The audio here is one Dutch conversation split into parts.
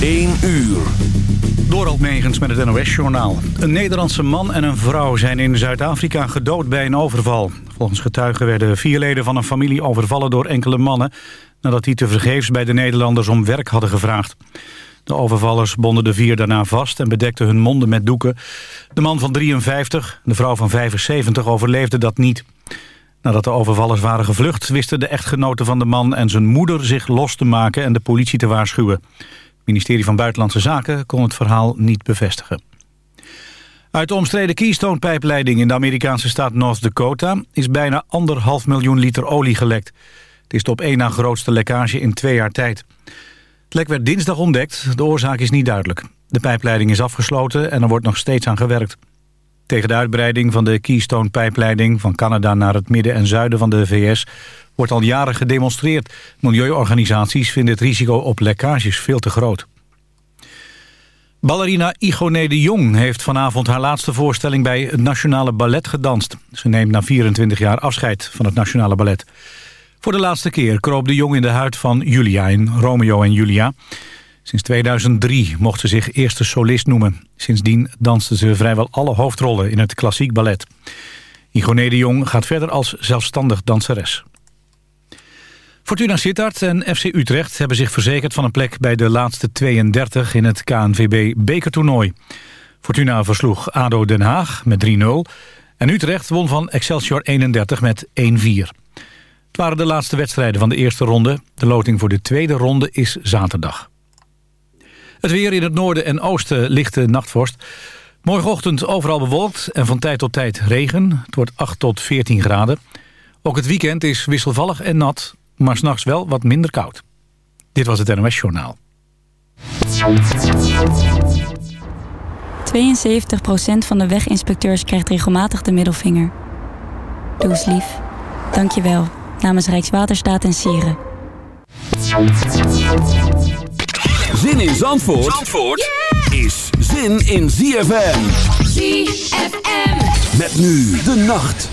1 uur. Door Megens met het NOS-journaal. Een Nederlandse man en een vrouw zijn in Zuid-Afrika gedood bij een overval. Volgens getuigen werden vier leden van een familie overvallen door enkele mannen... nadat die tevergeefs bij de Nederlanders om werk hadden gevraagd. De overvallers bonden de vier daarna vast en bedekten hun monden met doeken. De man van 53, de vrouw van 75 overleefden dat niet. Nadat de overvallers waren gevlucht... wisten de echtgenoten van de man en zijn moeder zich los te maken... en de politie te waarschuwen. Ministerie van Buitenlandse Zaken kon het verhaal niet bevestigen. Uit de omstreden Keystone-pijpleiding in de Amerikaanse staat North Dakota... is bijna anderhalf miljoen liter olie gelekt. Het is de op één na grootste lekkage in twee jaar tijd. Het lek werd dinsdag ontdekt, de oorzaak is niet duidelijk. De pijpleiding is afgesloten en er wordt nog steeds aan gewerkt. Tegen de uitbreiding van de Keystone-pijpleiding... van Canada naar het midden en zuiden van de VS... wordt al jaren gedemonstreerd. Milieuorganisaties vinden het risico op lekkages veel te groot. Ballerina Igone de Jong heeft vanavond haar laatste voorstelling... bij het Nationale Ballet gedanst. Ze neemt na 24 jaar afscheid van het Nationale Ballet. Voor de laatste keer kroop de Jong in de huid van Julia in Romeo en Julia... Sinds 2003 mocht ze zich eerste solist noemen. Sindsdien danste ze vrijwel alle hoofdrollen in het klassiek ballet. Igone de Jong gaat verder als zelfstandig danseres. Fortuna Sittard en FC Utrecht hebben zich verzekerd van een plek bij de laatste 32 in het KNVB bekertoernooi. Fortuna versloeg ADO Den Haag met 3-0 en Utrecht won van Excelsior 31 met 1-4. Het waren de laatste wedstrijden van de eerste ronde. De loting voor de tweede ronde is zaterdag. Het weer in het noorden en oosten lichte nachtvorst. Morgenochtend overal bewolkt en van tijd tot tijd regen. Het wordt 8 tot 14 graden. Ook het weekend is wisselvallig en nat, maar s'nachts wel wat minder koud. Dit was het NOS Journaal. 72% van de weginspecteurs krijgt regelmatig de middelvinger. Doe eens lief. Dank je wel. Namens Rijkswaterstaat en Sieren. Zin in Zandvoort, Zandvoort is zin in ZFM. ZFM. Met nu de nacht.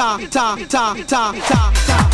Ta ta ta ta ta ta.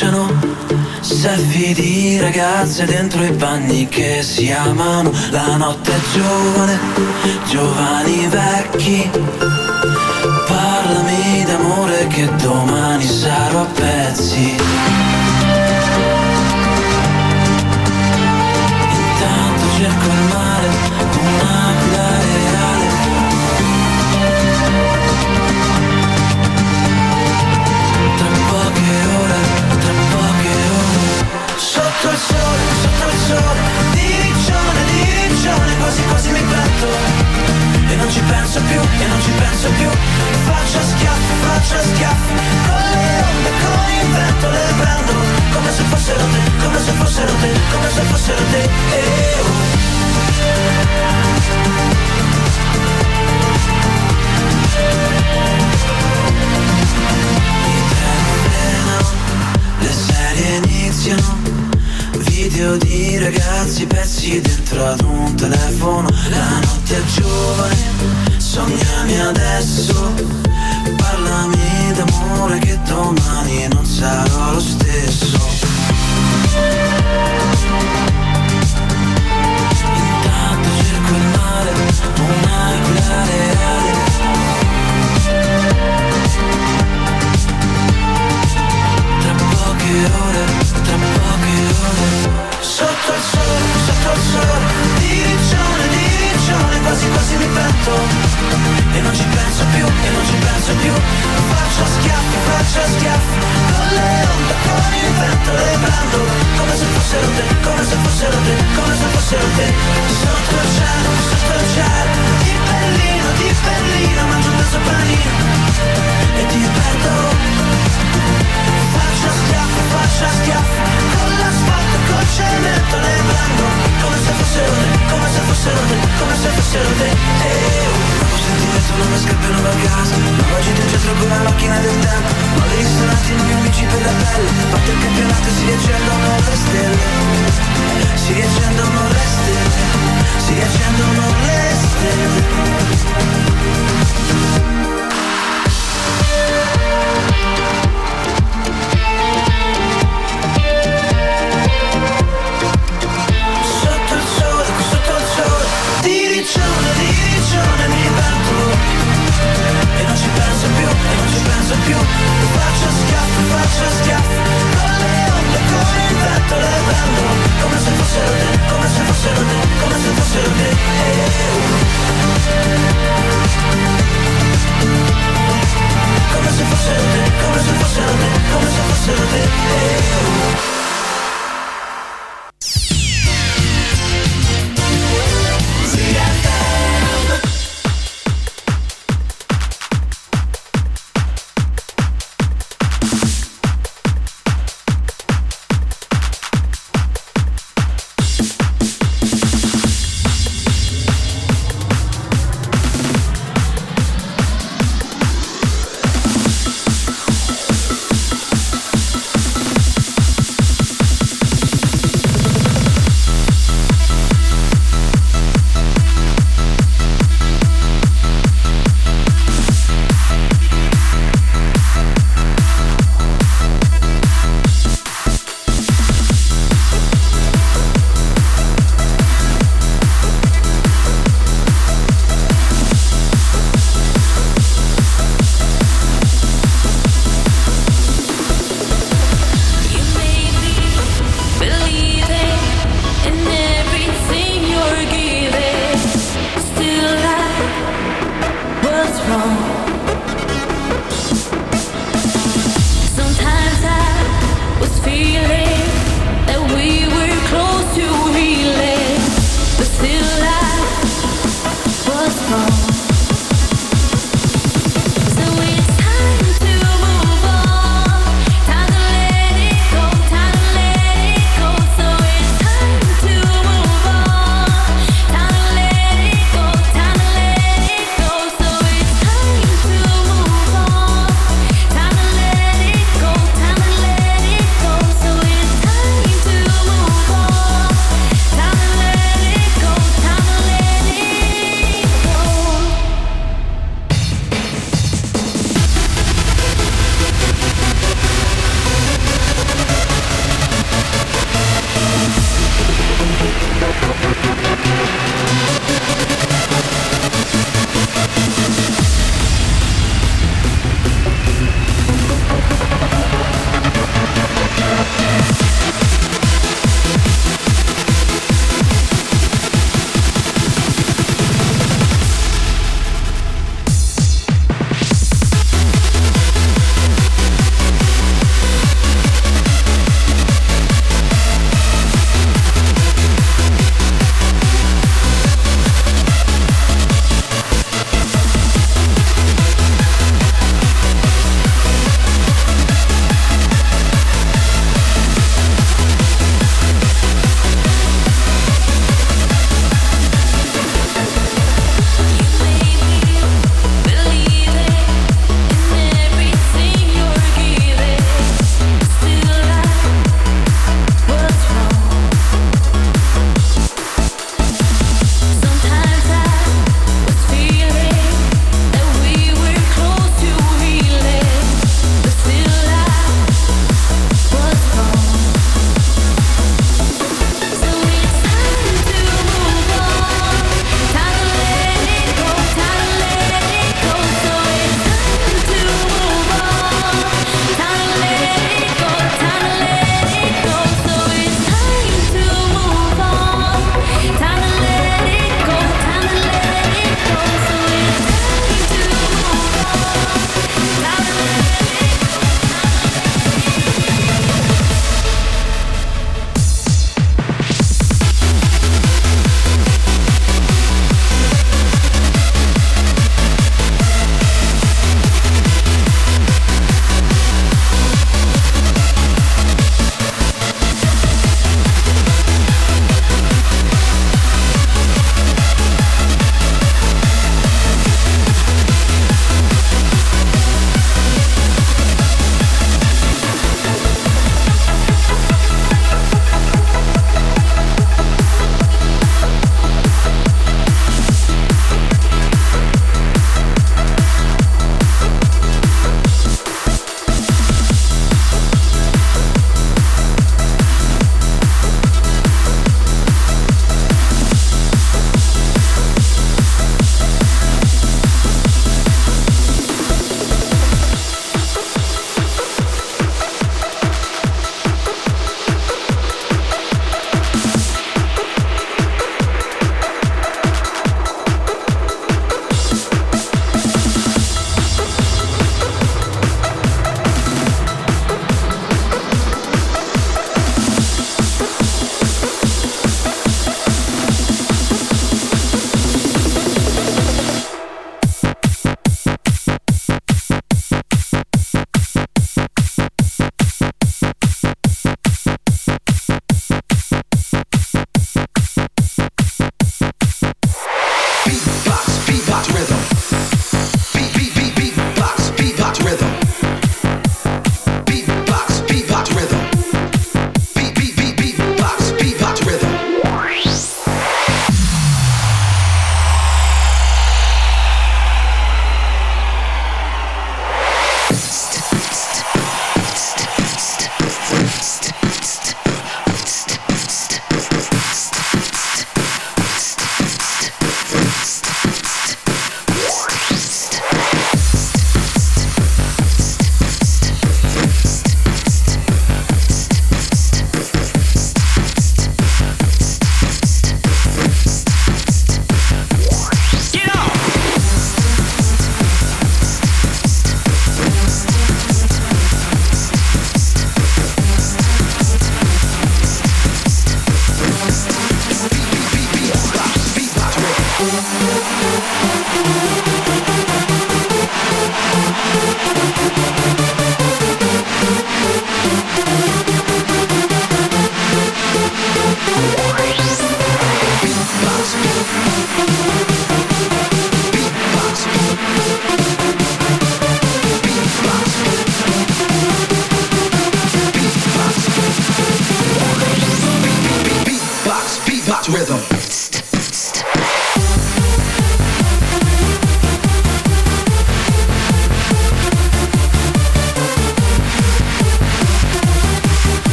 Bruciano Selfie di ragazze dentro i bagni che si amano. La notte è giovane, giovani vecchi Quasi mi petto E non ci penso più, e non ci penso più. Faccio schiaffi, faccio schiaffi Con le onde, con il vento le prendo. Come se fossero te, come se fossero te Come se fossero te. Eh, oh. Le serie iniziano Video di ragazzi pezzi dentro ad un telefono. La notte è giovane, sognami adesso. Parlami d'amore che domani non sarò lo stesso Mi petto E non ci penso più, e non ci penso più. Faccio schiaffi, faccio schiaffi. Con le onde, con il vento le prendo. Come se fossero te, come se fossero te Come se fossero te. Sotto il cielo, sotto il cielo. Di Berlino, di Berlino Mangio un pezzo panino. E ti perdo Faccio schiaffi, faccio schiaffi. Con cemento le prendo Come se fossero te, come se fossero te Come se fossero te eh, oh. Nuovo sentimento, nuove scarpe, nuova casa gita in centro con la macchina del tempo Nuovi ristoranti, nuovi amici per la pelle Parte il campionato e si riaccendono le stelle Si riaccendono le stelle Si riaccendono le stelle Faccio Come se fossero te, come se fossero te Come se fossero te eh, oh. Come se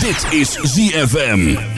Dit is ZFM.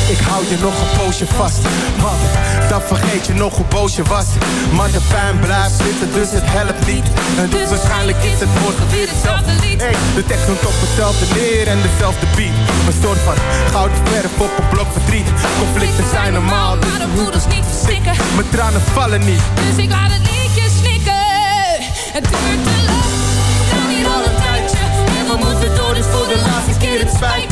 ik hou je nog een poosje vast. Want dan vergeet je nog hoe boos je was. Maar de pijn blijft zitten, dus het helpt niet. En dus waarschijnlijk is het morgen weer hetzelfde lied. Hey, de tekst komt op hetzelfde neer en dezelfde beat. Een soort van gouden verf op een blok verdriet. Conflicten zijn normaal, dus Maar de moeders niet verstikken mijn tranen vallen niet. Dus ik laat het liedje snikken Het duurt te lang We staan hier al een tijdje En we moeten door, dus voor de laatste keer Het spijt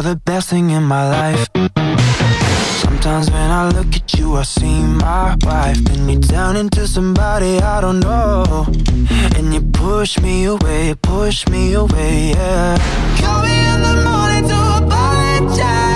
You're the best thing in my life. Sometimes when I look at you, I see my wife. Then you turn down into somebody I don't know. And you push me away, push me away, yeah. Call me in the morning to apologize.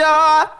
sure